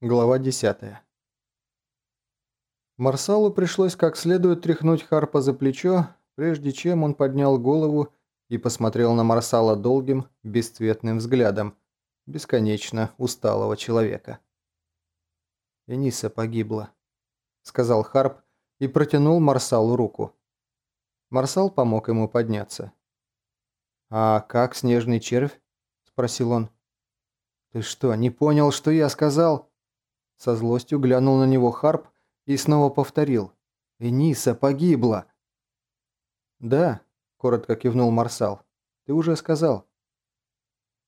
Глава 10. Марсалу пришлось как следует тряхнуть Харпа за плечо, прежде чем он поднял голову и посмотрел на Марсала долгим, бесцветным взглядом, бесконечно усталого человека. «Эниса погибла», — сказал Харп и протянул Марсалу руку. Марсал помог ему подняться. «А как снежный червь?» – спросил он. «Ты что, не понял, что я сказал?» Со злостью глянул на него Харп и снова повторил. «Эниса погибла!» «Да», – коротко кивнул Марсал. «Ты уже сказал».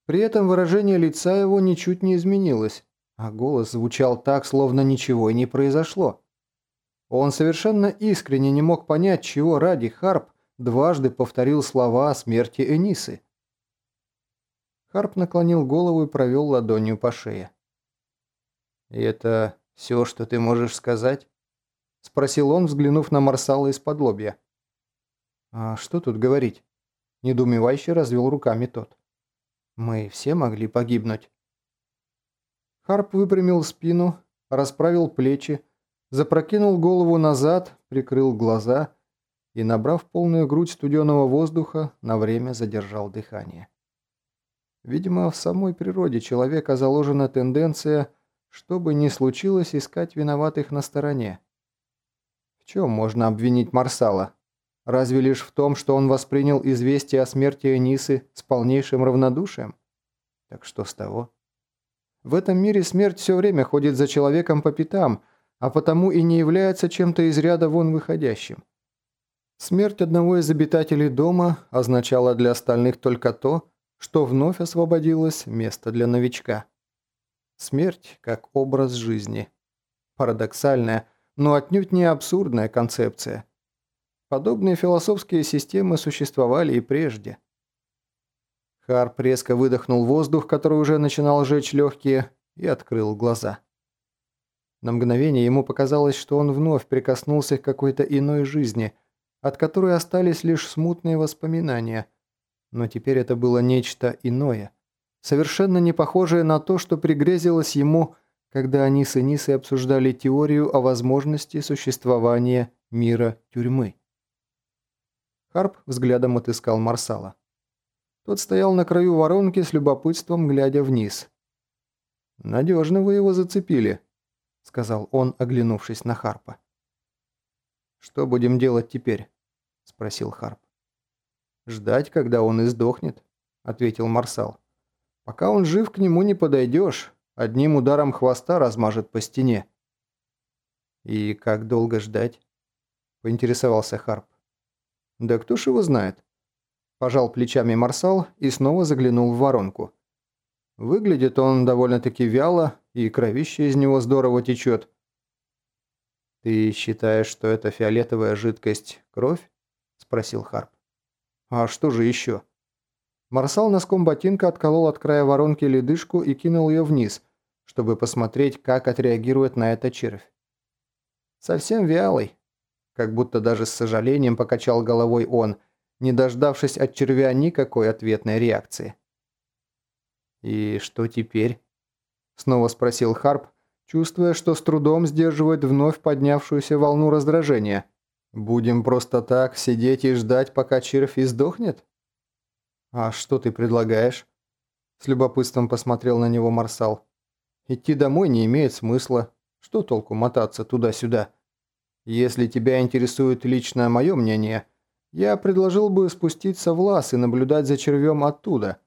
При этом выражение лица его ничуть не изменилось, а голос звучал так, словно ничего и не произошло. Он совершенно искренне не мог понять, чего ради Харп дважды повторил слова о смерти Энисы. Харп наклонил голову и провел ладонью по шее. «И это все, что ты можешь сказать?» – спросил он, взглянув на Марсала из-под лобья. «А что тут говорить?» – недоумевающе развел руками тот. «Мы все могли погибнуть». Харп выпрямил спину, расправил плечи, запрокинул голову назад, прикрыл глаза и, набрав полную грудь студеного воздуха, на время задержал дыхание. Видимо, в самой природе человека заложена тенденция – что бы ни случилось, искать виноватых на стороне. В чем можно обвинить Марсала? Разве лишь в том, что он воспринял известие о смерти Энисы с полнейшим равнодушием? Так что с того? В этом мире смерть все время ходит за человеком по пятам, а потому и не является чем-то из ряда вон выходящим. Смерть одного из обитателей дома означала для остальных только то, что вновь освободилось место для новичка. Смерть как образ жизни. Парадоксальная, но отнюдь не абсурдная концепция. Подобные философские системы существовали и прежде. Харп резко выдохнул воздух, который уже начинал жечь легкие, и открыл глаза. На мгновение ему показалось, что он вновь прикоснулся к какой-то иной жизни, от которой остались лишь смутные воспоминания. Но теперь это было нечто иное – совершенно не похожее на то, что пригрезилось ему, когда они с Энисой обсуждали теорию о возможности существования мира тюрьмы. Харп взглядом отыскал Марсала. Тот стоял на краю воронки с любопытством, глядя вниз. «Надежно вы его зацепили», — сказал он, оглянувшись на Харпа. «Что будем делать теперь?» — спросил Харп. «Ждать, когда он издохнет», — ответил Марсал. Пока он жив, к нему не подойдешь. Одним ударом хвоста размажет по стене. «И как долго ждать?» – поинтересовался Харп. «Да кто ж его знает?» Пожал плечами Марсал и снова заглянул в воронку. Выглядит он довольно-таки вяло, и кровище из него здорово течет. «Ты считаешь, что это фиолетовая жидкость – кровь?» – спросил Харп. «А что же еще?» Марсал носком ботинка отколол от края воронки ледышку и кинул ее вниз, чтобы посмотреть, как отреагирует на это червь. Совсем вялый. Как будто даже с сожалением покачал головой он, не дождавшись от червя никакой ответной реакции. «И что теперь?» Снова спросил Харп, чувствуя, что с трудом сдерживает вновь поднявшуюся волну раздражения. «Будем просто так сидеть и ждать, пока червь издохнет?» «А что ты предлагаешь?» С любопытством посмотрел на него Марсал. «Идти домой не имеет смысла. Что толку мотаться туда-сюда? Если тебя интересует лично мое мнение, я предложил бы спуститься в лаз и наблюдать за червем оттуда.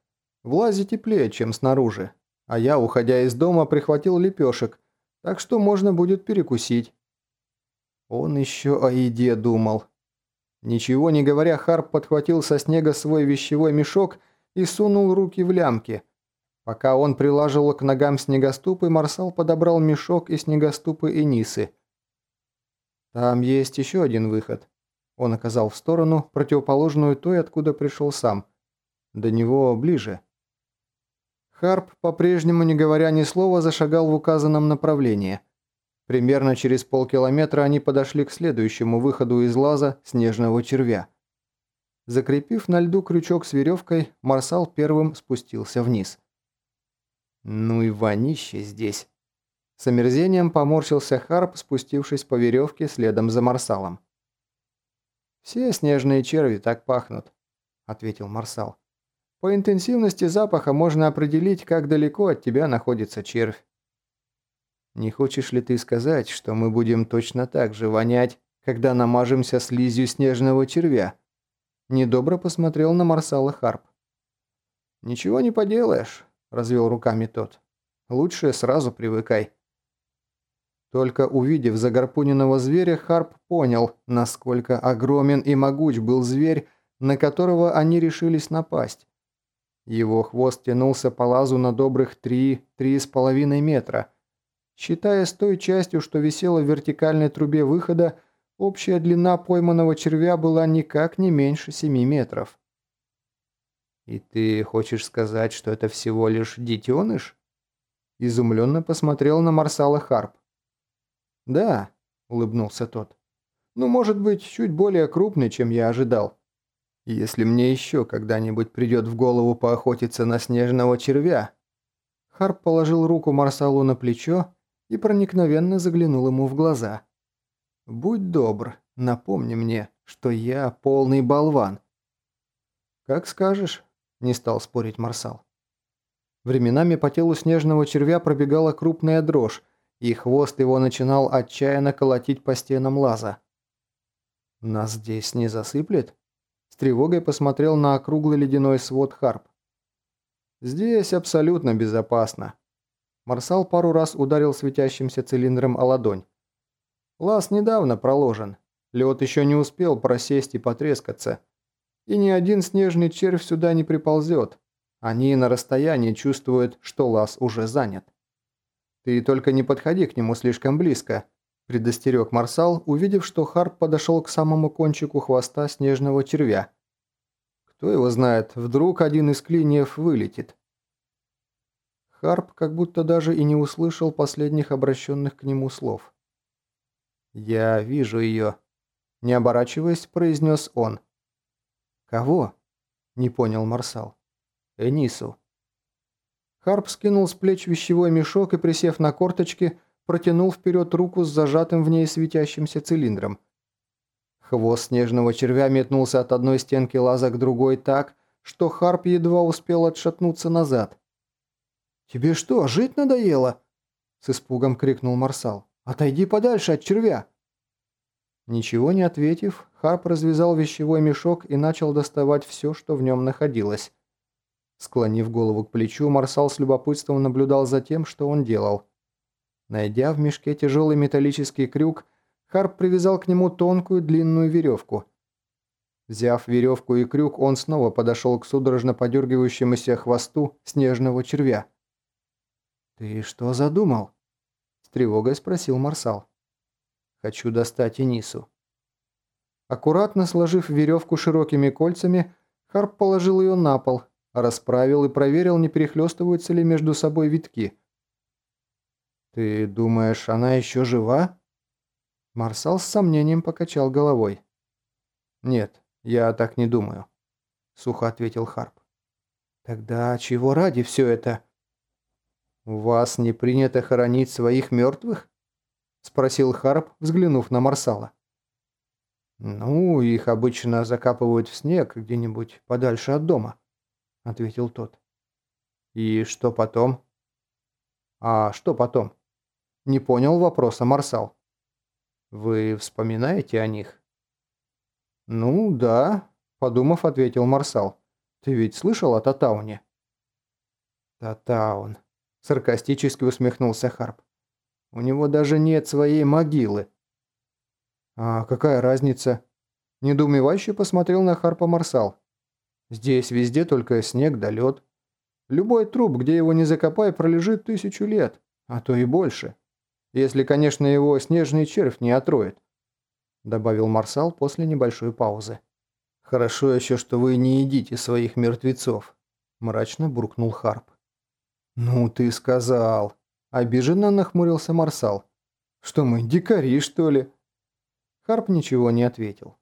В лазе теплее, чем снаружи. А я, уходя из дома, прихватил лепешек, так что можно будет перекусить». Он еще о еде думал. Ничего не говоря, Харп подхватил со снега свой вещевой мешок и сунул руки в лямки. Пока он прилаживал к ногам снегоступы, Марсал подобрал мешок и снегоступы и нисы. «Там есть еще один выход». Он оказал в сторону, противоположную той, откуда пришел сам. До него ближе. Харп, по-прежнему не говоря ни слова, зашагал в указанном направлении – Примерно через полкилометра они подошли к следующему выходу из лаза снежного червя. Закрепив на льду крючок с веревкой, Марсал первым спустился вниз. «Ну и вонище здесь», – С омерзением поморщился Харп, спустившись по веревке следом за Марсалом. «Все снежные черви так пахнут», — ответил Марсал. «По интенсивности запаха можно определить, как далеко от тебя находится червь. Не хочешь ли ты сказать, что мы будем точно так же вонять, когда намажемся слизью снежного червя?» Недобро посмотрел на Марсала Харп. «Ничего не поделаешь», – развел руками тот. «Лучше сразу привыкай». Только увидев загорпуненного зверя, Харп понял, насколько огромен и могуч был зверь, на которого они решились напасть. Его хвост тянулся по лазу на добрых три-три с половиной метра. Считая с той частью, что висела в вертикальной трубе выхода, общая длина пойманного червя была никак не меньше семи метров. «И ты хочешь сказать, что это всего лишь детеныш?» Изумленно посмотрел на Марсала Харп. «Да», — улыбнулся тот. «Ну, может быть, чуть более крупный, чем я ожидал. Если мне еще когда-нибудь придет в голову поохотиться на снежного червя...» Харп положил руку Марсалу на плечо и проникновенно заглянул ему в глаза. «Будь добр, напомни мне, что я полный болван». «Как скажешь», – не стал спорить Марсал. Временами по телу снежного червя пробегала крупная дрожь, и хвост его начинал отчаянно колотить по стенам лаза. «Нас здесь не засыплет?» С тревогой посмотрел на округлый ледяной свод Харп. «Здесь абсолютно безопасно». Марсал пару раз ударил светящимся цилиндром о ладонь. Лаз недавно проложен. Лед еще не успел просесть и потрескаться. И ни один снежный червь сюда не приползет. Они на расстоянии чувствуют, что лаз уже занят. «Ты только не подходи к нему слишком близко», – предостерег Марсал, увидев, что Харп подошел к самому кончику хвоста снежного червя. Кто его знает, вдруг один из клиньев вылетит. Харп как будто даже и не услышал последних обращенных к нему слов. «Я вижу ее», – не оборачиваясь, произнес он. «Кого?» – не понял Марсал. «Энису». Харп скинул с плеч вещевой мешок и, присев на корточки, протянул вперед руку с зажатым в ней светящимся цилиндром. Хвост снежного червя метнулся от одной стенки лаза к другой так, что Харп едва успел отшатнуться назад. «Тебе что, жить надоело?» – с испугом крикнул Марсал. «Отойди подальше от червя!» Ничего не ответив, Харп развязал вещевой мешок и начал доставать все, что в нем находилось. Склонив голову к плечу, Марсал с любопытством наблюдал за тем, что он делал. Найдя в мешке тяжелый металлический крюк, Харп привязал к нему тонкую длинную веревку. Взяв веревку и крюк, он снова подошел к судорожно подергивающемуся хвосту снежного червя. «Ты что задумал?» тревогой спросил Марсал. «Хочу достать Энису». Аккуратно сложив веревку широкими кольцами, Харп положил ее на пол, расправил и проверил, не перехлестываются ли между собой витки. «Ты думаешь, она еще жива?» Марсал с сомнением покачал головой. «Нет, я так не думаю», — сухо ответил Харп. «Тогда чего ради все это?» «У вас не принято хоронить своих мертвых?» – спросил Харп, взглянув на Марсала. «Ну, их обычно закапывают в снег где-нибудь подальше от дома», – ответил тот. «И что потом?» «А что потом?» – не понял вопроса Марсал. «Вы вспоминаете о них?» «Ну, да», – подумав, ответил Марсал. «Ты ведь слышал о Татауне?» «Татаун», Саркастически усмехнулся Харп. У него даже нет своей могилы. А какая разница? Недоумевающе посмотрел на Харпа Марсал. Здесь везде только снег да лед. Любой труп, где его не закопай, пролежит тысячу лет, а то и больше. Если, конечно, его снежный червь не отроет. Добавил Марсал после небольшой паузы. «Хорошо еще, что вы не едите своих мертвецов», – мрачно буркнул Харп. «Ну ты сказал!» – обиженно нахмурился Марсал. «Что мы, дикари, что ли?» Харп ничего не ответил.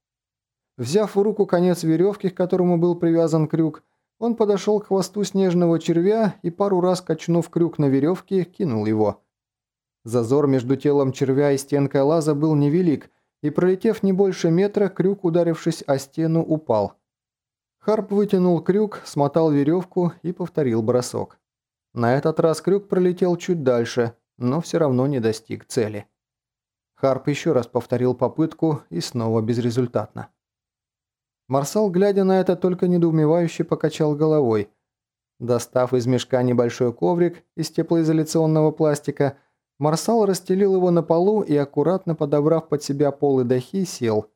Взяв в руку конец веревки, к которому был привязан крюк, он подошел к хвосту снежного червя и пару раз, качнув крюк на веревке, кинул его. Зазор между телом червя и стенкой лаза был невелик, и пролетев не больше метра, крюк, ударившись о стену, упал. Харп вытянул крюк, смотал веревку и повторил бросок. На этот раз крюк пролетел чуть дальше, но все равно не достиг цели. Харп еще раз повторил попытку и снова безрезультатно. Марсал, глядя на это, только недоумевающе покачал головой. Достав из мешка небольшой коврик из теплоизоляционного пластика, Марсал расстелил его на полу и, аккуратно подобрав под себя пол и дахи, сел.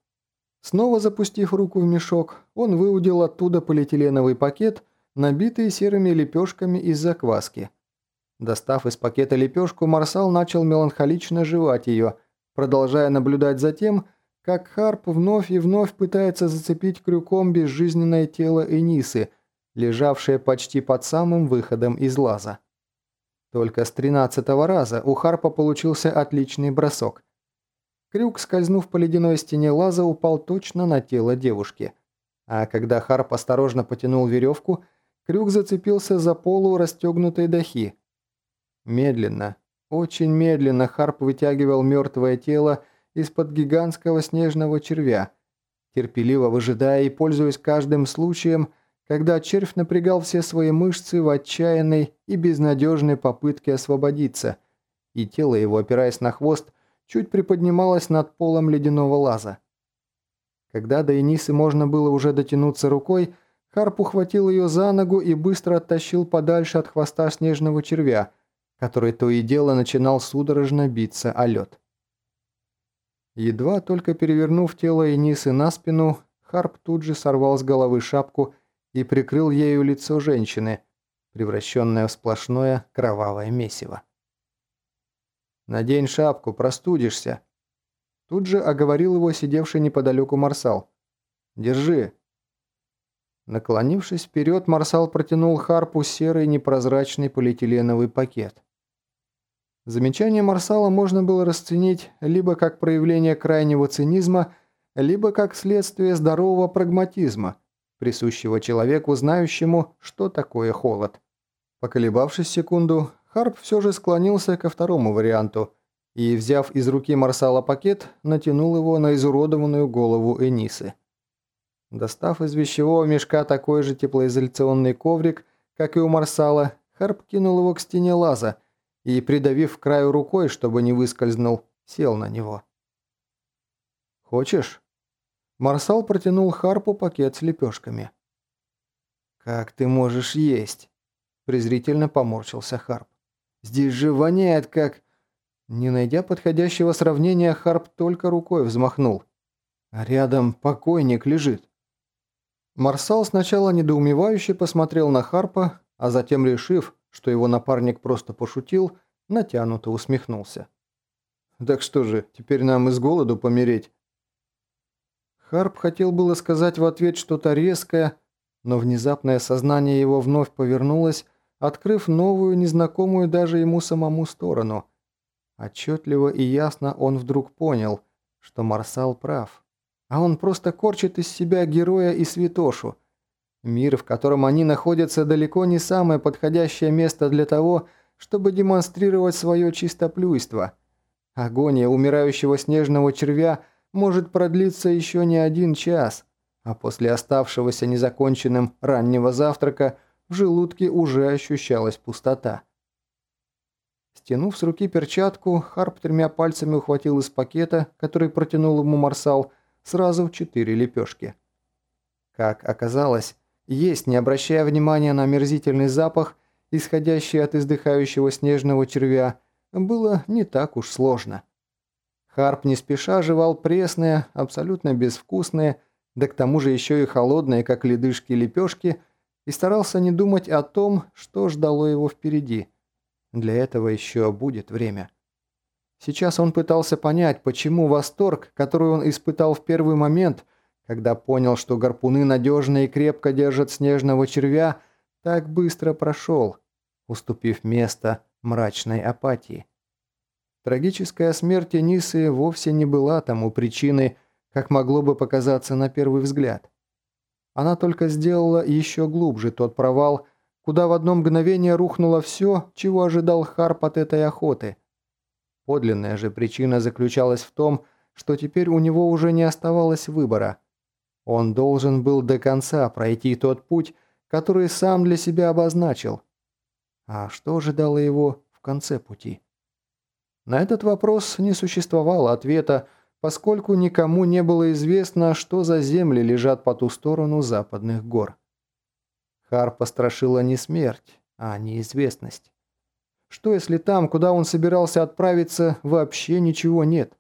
Снова запустив руку в мешок, он выудил оттуда полиэтиленовый пакет, набитый серыми лепешками из закваски. Достав из пакета лепешку, Марсал начал меланхолично жевать ее, продолжая наблюдать за тем, как Харп вновь и вновь пытается зацепить крюком безжизненное тело Энисы, лежавшее почти под самым выходом из лаза. Только с тринадцатого раза у Харпа получился отличный бросок. Крюк, скользнув по ледяной стене лаза, упал точно на тело девушки. А когда Харп осторожно потянул веревку, крюк зацепился за полу расстегнутой дахи. Медленно, очень медленно Харп вытягивал мертвое тело из-под гигантского снежного червя, терпеливо выжидая и пользуясь каждым случаем, когда червь напрягал все свои мышцы в отчаянной и безнадежной попытке освободиться, и тело его, опираясь на хвост, чуть приподнималось над полом ледяного лаза. Когда до Энисы можно было уже дотянуться рукой, Харп ухватил ее за ногу и быстро оттащил подальше от хвоста снежного червя, который то и дело начинал судорожно биться о лед. Едва только перевернув тело Энисы на спину, Харп тут же сорвал с головы шапку и прикрыл ею лицо женщины, превращенное в сплошное кровавое месиво. «Надень шапку, простудишься!» Тут же оговорил его сидевший неподалеку Марсал. «Держи!» Наклонившись вперед, Марсал протянул Харпу серый непрозрачный полиэтиленовый пакет. Замечание Марсала можно было расценить либо как проявление крайнего цинизма, либо как следствие здорового прагматизма, присущего человеку, знающему, что такое холод. Поколебавшись секунду, Харп все же склонился ко второму варианту и, взяв из руки Марсала пакет, натянул его на изуродованную голову Энисы. Достав из вещевого мешка такой же теплоизоляционный коврик, как и у Марсала, Харп кинул его к стене лаза – и, придавив краю рукой, чтобы не выскользнул, сел на него. «Хочешь?» Марсал протянул Харпу пакет с лепешками. «Как ты можешь есть?» презрительно поморщился Харп. «Здесь же воняет, как...» Не найдя подходящего сравнения, Харп только рукой взмахнул. А рядом покойник лежит. Марсал сначала недоумевающе посмотрел на Харпа, а затем, решив, что его напарник просто пошутил, натянуто усмехнулся. «Так что же, теперь нам из голоду помереть?» Харп хотел было сказать в ответ что-то резкое, но внезапное сознание его вновь повернулось, открыв новую, незнакомую даже ему самому сторону. Отчетливо и ясно он вдруг понял, что Марсал прав. А он просто корчит из себя героя и святошу, Мир, в котором они находятся, далеко не самое подходящее место для того, чтобы демонстрировать свое чистоплюйство. Агония умирающего снежного червя может продлиться еще не один час, а после оставшегося незаконченным раннего завтрака в желудке уже ощущалась пустота. Стянув с руки перчатку, Харп тремя пальцами ухватил из пакета, который протянул ему Марсал, сразу четыре лепешки. Как оказалось, есть, не обращая внимания на омерзительный запах, исходящий от издыхающего снежного червя, было не так уж сложно. Харп не спеша жевал пресные, абсолютно безвкусные, да к тому же еще и холодные, как ледышки лепешки, и старался не думать о том, что ждало его впереди. Для этого еще будет время. Сейчас он пытался понять, почему восторг, который он испытал в первый момент – когда понял, что гарпуны надежно и крепко держат снежного червя, так быстро прошел, уступив место мрачной апатии. Трагическая смерть Энисы вовсе не была тому причиной, как могло бы показаться на первый взгляд. Она только сделала еще глубже тот провал, куда в одно мгновение рухнуло все, чего ожидал Харп от этой охоты. Подлинная же причина заключалась в том, что теперь у него уже не оставалось выбора. Он должен был до конца пройти тот путь, который сам для себя обозначил. А что ожидало его в конце пути? На этот вопрос не существовало ответа, поскольку никому не было известно, что за земли лежат по ту сторону западных гор. Харпа страшила не смерть, а неизвестность. Что если там, куда он собирался отправиться, вообще ничего нет?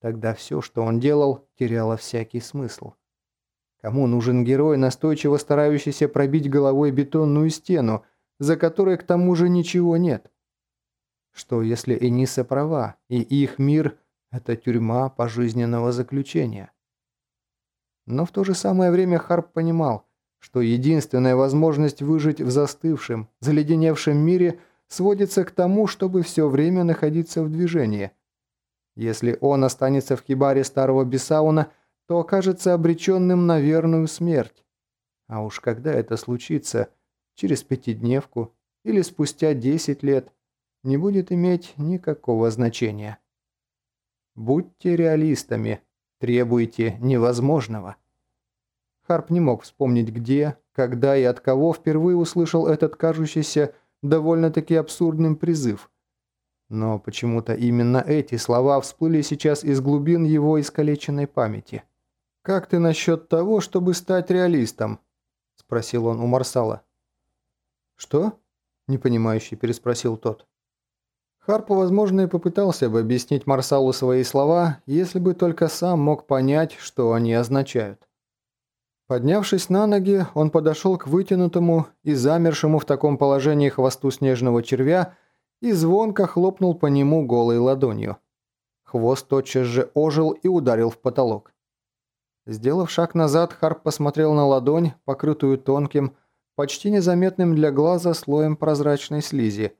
Тогда все, что он делал, теряло всякий смысл. Кому нужен герой, настойчиво старающийся пробить головой бетонную стену, за которой к тому же ничего нет? Что если Эниса права, и их мир – это тюрьма пожизненного заключения? Но в то же самое время Харп понимал, что единственная возможность выжить в застывшем, заледеневшем мире сводится к тому, чтобы все время находиться в движении. Если он останется в хибаре старого Бесауна, то окажется обреченным на верную смерть. А уж когда это случится, через пятидневку или спустя десять лет, не будет иметь никакого значения. Будьте реалистами, требуйте невозможного. Харп не мог вспомнить где, когда и от кого впервые услышал этот кажущийся довольно-таки абсурдным призыв. Но почему-то именно эти слова всплыли сейчас из глубин его искалеченной памяти. «Как ты насчет того, чтобы стать реалистом?» – спросил он у Марсала. «Что?» – непонимающе переспросил тот. Харп, возможно, и попытался бы объяснить Марсалу свои слова, если бы только сам мог понять, что они означают. Поднявшись на ноги, он подошел к вытянутому и замершему в таком положении хвосту снежного червя и звонко хлопнул по нему голой ладонью. Хвост тотчас же ожил и ударил в потолок. Сделав шаг назад, Харп посмотрел на ладонь, покрытую тонким, почти незаметным для глаза слоем прозрачной слизи.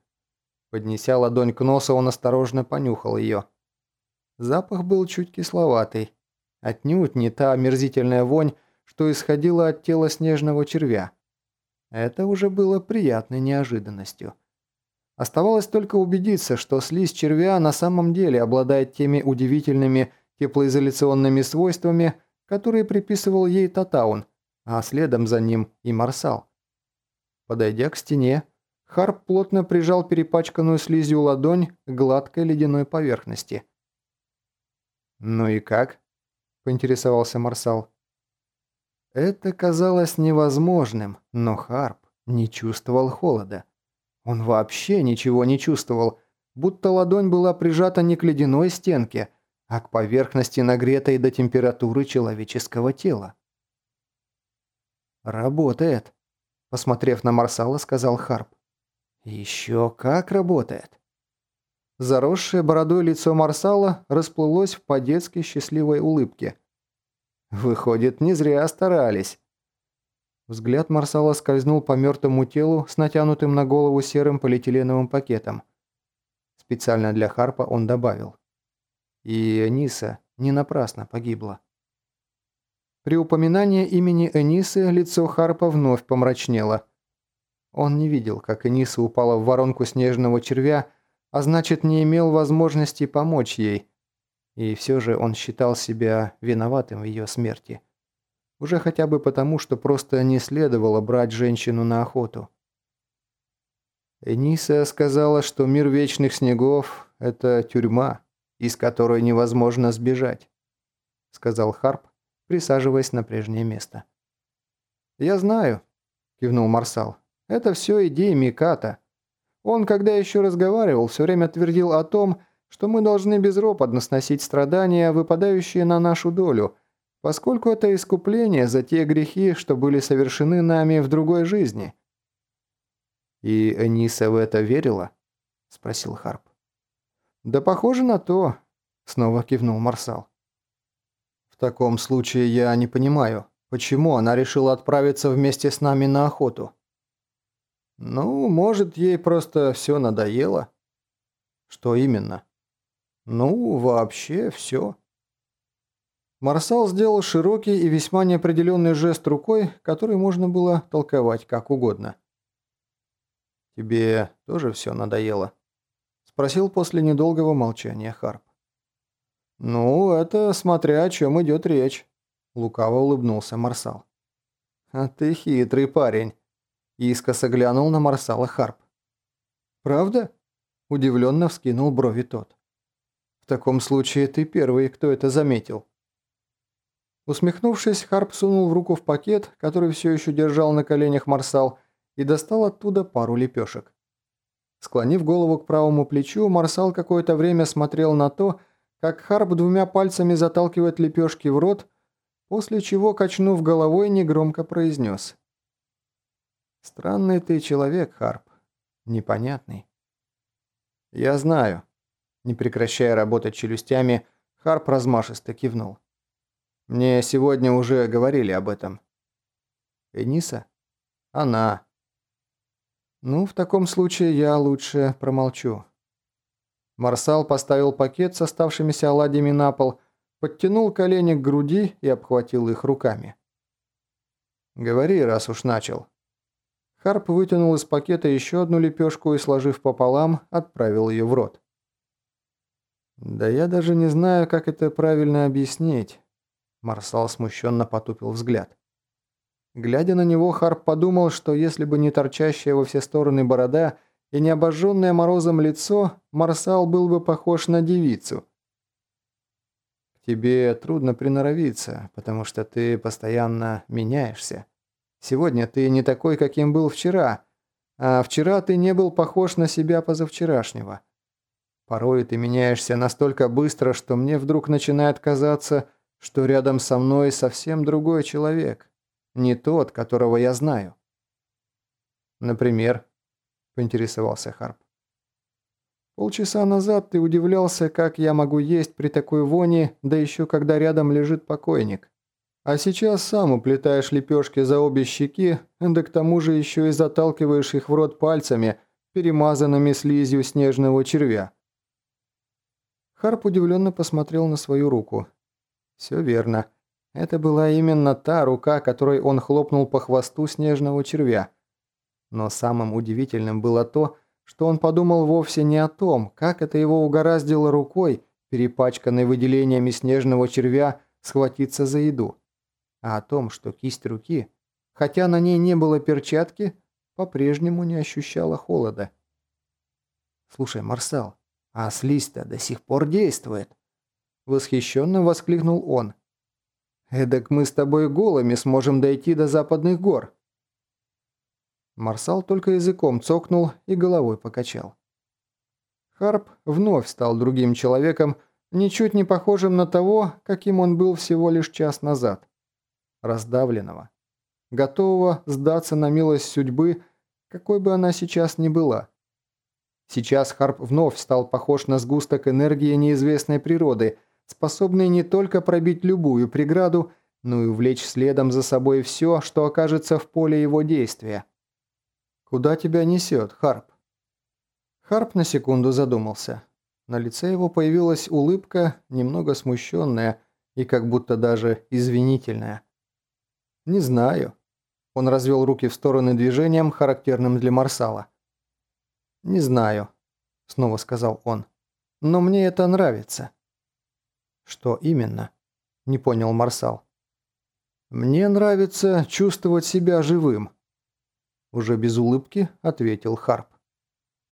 Поднеся ладонь к носу, он осторожно понюхал ее. Запах был чуть кисловатый. Отнюдь не та омерзительная вонь, что исходило от тела снежного червя. Это уже было приятной неожиданностью. Оставалось только убедиться, что слизь червя на самом деле обладает теми удивительными теплоизоляционными свойствами, которые приписывал ей Татаун, а следом за ним и Марсал. Подойдя к стене, Харп плотно прижал перепачканную слизью ладонь к гладкой ледяной поверхности. «Ну и как?» – поинтересовался Марсал. Это казалось невозможным, но Харп не чувствовал холода. Он вообще ничего не чувствовал, будто ладонь была прижата не к ледяной стенке, а к поверхности нагретой до температуры человеческого тела. «Работает», – посмотрев на Марсала, сказал Харп. «Еще как работает». Заросшее бородой лицо Марсала расплылось в по-детски счастливой улыбке – Выходит, не зря старались. Взгляд Марсала скользнул по мертвому телу с натянутым на голову серым полиэтиленовым пакетом. Специально для Харпа он добавил. И Эниса не напрасно погибла. При упоминании имени Энисы лицо Харпа вновь помрачнело. Он не видел, как Эниса упала в воронку снежного червя, а значит не имел возможности помочь ей, и все же он считал себя виноватым в ее смерти. Уже хотя бы потому, что просто не следовало брать женщину на охоту. Эниса сказала, что мир вечных снегов – это тюрьма, из которой невозможно сбежать, сказал Харп, присаживаясь на прежнее место. «Я знаю», – кивнул Марсал. «Это все идеи Миката. Он, когда еще разговаривал, все время твердил о том, что мы должны безропотно сносить страдания, выпадающие на нашу долю, поскольку это искупление за те грехи, что были совершены нами в другой жизни». «И Эниса в это верила?» – спросил Харп. «Да похоже на то», – снова кивнул Марсал. «В таком случае я не понимаю, почему она решила отправиться вместе с нами на охоту?» «Ну, может, ей просто все надоело». «Что именно?» Ну, вообще все. Марсал сделал широкий и весьма неопределенный жест рукой, который можно было толковать как угодно. «Тебе тоже все надоело?» – Спросил после недолгого молчания Харп. «Ну, это смотря о чем идет речь», — лукаво улыбнулся Марсал. «А ты хитрый парень», — искоса глянул на Марсала Харп. «Правда?» — удивленно вскинул брови тот. «В таком случае ты первый, кто это заметил». Усмехнувшись, Харп сунул в руку в пакет, который все еще держал на коленях Марсал, и достал оттуда пару лепешек. Склонив голову к правому плечу, Марсал какое-то время смотрел на то, как Харп двумя пальцами заталкивает лепешки в рот, после чего, качнув головой, негромко произнес. «Странный ты человек, Харп. Непонятный». «Я знаю». Не прекращая работать челюстями, Харп размашисто кивнул. «Мне сегодня уже говорили об этом». «Эниса?» «Она». «Ну, в таком случае я лучше промолчу». Марсал поставил пакет с оставшимися оладьями на пол, подтянул колени к груди и обхватил их руками. «Говори, раз уж начал». Харп вытянул из пакета еще одну лепешку и, сложив пополам, отправил ее в рот. «Да я даже не знаю, как это правильно объяснить», – Марсал смущенно потупил взгляд. Глядя на него, Харп подумал, что если бы не торчащая во все стороны борода и не обожженное морозом лицо, Марсал был бы похож на девицу. «К тебе трудно приноровиться, потому что ты постоянно меняешься. Сегодня ты не такой, каким был вчера, а вчера ты не был похож на себя позавчерашнего. Порой ты меняешься настолько быстро, что мне вдруг начинает казаться, что рядом со мной совсем другой человек». Не тот, которого я знаю. Например, поинтересовался Харп. Полчаса назад ты удивлялся, как я могу есть при такой воне, да еще когда рядом лежит покойник. А сейчас сам уплетаешь лепешки за обе щеки, да к тому же еще и заталкиваешь их в рот пальцами, перемазанными слизью снежного червя. Харп удивленно посмотрел на свою руку. «Все верно. Это была именно та рука, которой он хлопнул по хвосту снежного червя. Но самым удивительным было то, что он подумал вовсе не о том, как это его угораздило рукой, перепачканной выделениями снежного червя, схватиться за еду, а о том, что кисть руки, хотя на ней не было перчатки, по-прежнему не ощущала холода. «Слушай, Марсал, а слизь-то до сих пор действует!» Восхищенно воскликнул он. Эдак мы с тобой голыми сможем дойти до западных гор». Марсал только языком цокнул и головой покачал. Харп вновь стал другим человеком, ничуть не похожим на того, каким он был всего лишь час назад. Раздавленного. Готового сдаться на милость судьбы, какой бы она сейчас ни была. Сейчас Харп вновь стал похож на сгусток энергии неизвестной природы – способный не только пробить любую преграду, но и увлечь следом за собой все, что окажется в поле его действия. «Куда тебя несет, Харп?» Харп на секунду задумался. На лице его появилась улыбка, немного смущенная и как будто даже извинительная. «Не знаю». Он развел руки в стороны движением, характерным для Марсала. «Не знаю», — снова сказал он. «Но мне это нравится». «Что именно?» – не понял Марсал. «Мне нравится чувствовать себя живым», – уже без улыбки ответил Харп.